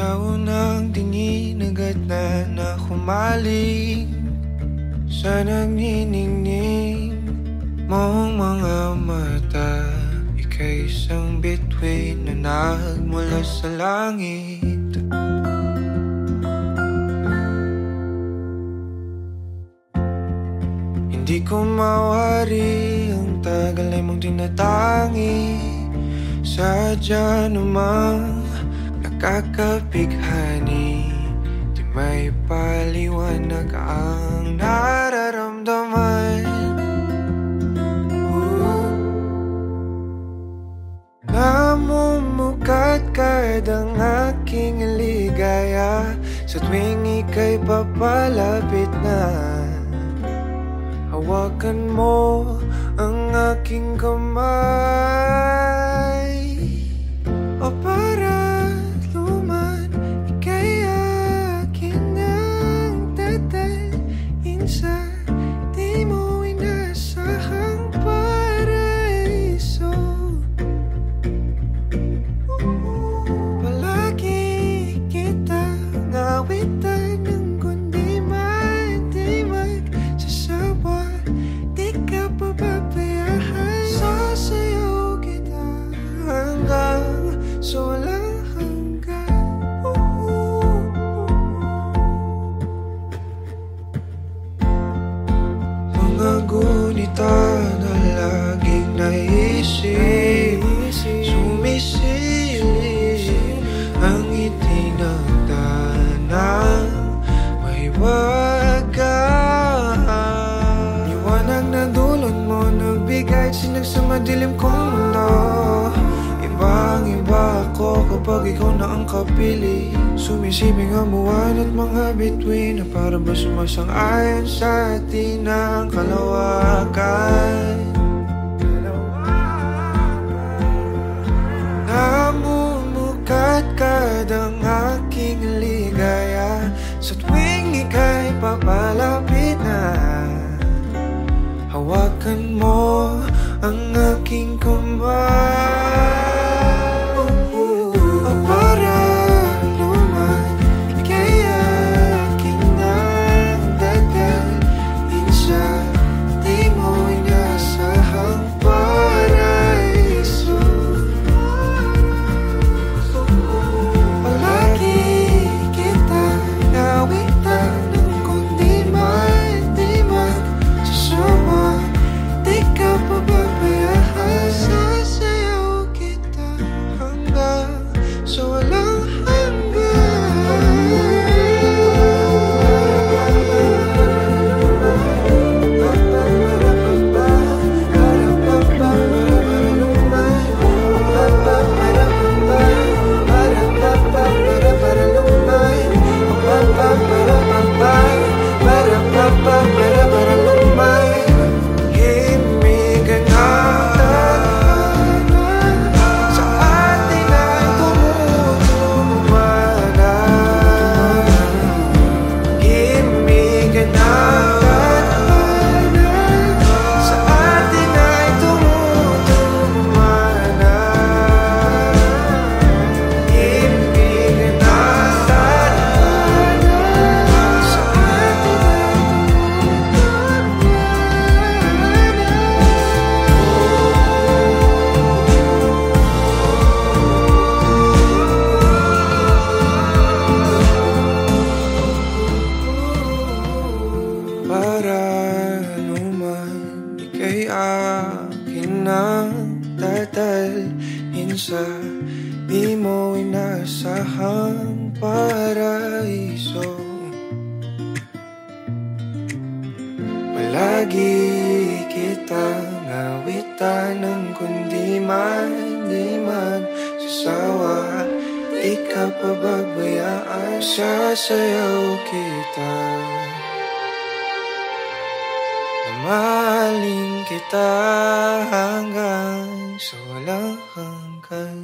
Sa unang tingin agad na na humaling Sa nagniningning mong mga mata. Ika'y isang bituin na nagmula sa langit. Hindi ko mawari ang tagal ay mong tinatangi Sadya namang nakakapighani Di may paliwanag ang nararamdaman. Namumukat kahit ang aking ligaya Sa tuwing ika'y papalapit na. Hawakan mo ang aking kamay madilim kong mundo Ibang iba ako kapag ikaw na ang kapili. Sumisibing ang buwan at mga bituin Na para ba sumasang-ayon sa atin ang kalawakan? Namumukat kadang aking ligaya. Sa tuwing ika'y papalapit na Hawakan mo ang aking kamay Para luman Ika'y akin ang tatalhin sa Di mo inasahang paraiso. Palagi kitang awitan ng kundi man Di man sasawa. Di ka pababayaan Sasayaw kita Mahalin kita hanggang sa walang hanggan